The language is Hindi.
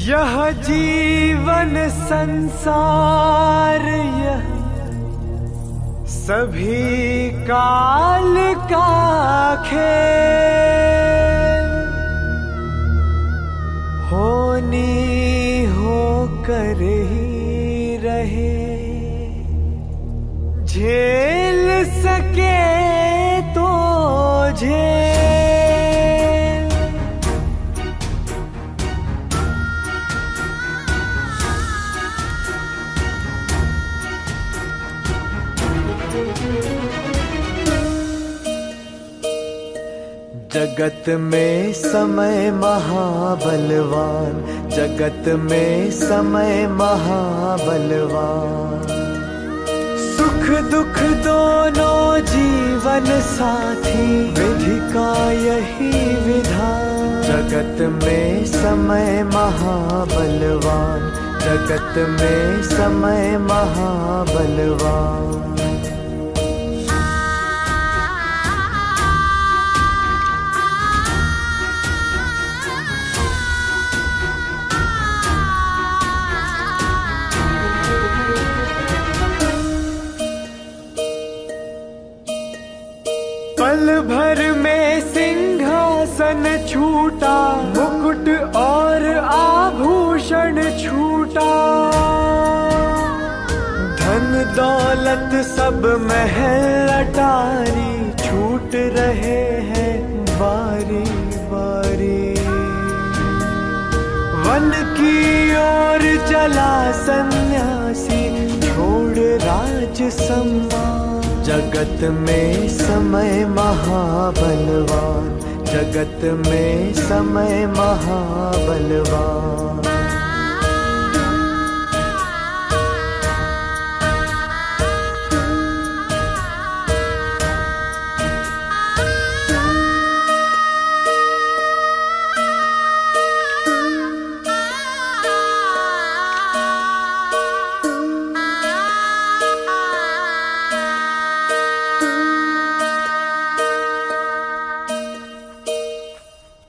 जीवन संसार, यह सभी काल का खेल। होनी हो कर ही रहे, झेल सके तो झेल। जगत में समय महाबलवान, जगत में समय महाबलवान। सुख दुख दोनों जीवन साथी, विधि का यही विधान। जगत में समय महाबलवान, जगत में समय महाबलवान। पल भर में सिंहासन छूटा, मुकुट और आभूषण छूटा। धन दौलत सब महल अटारी, छूट रहे हैं बारी बारी वन की ओर चला सन्यासी, छोड़ राज सम्मान जगत में समय महाबलवान जगत में समय महाबलवान।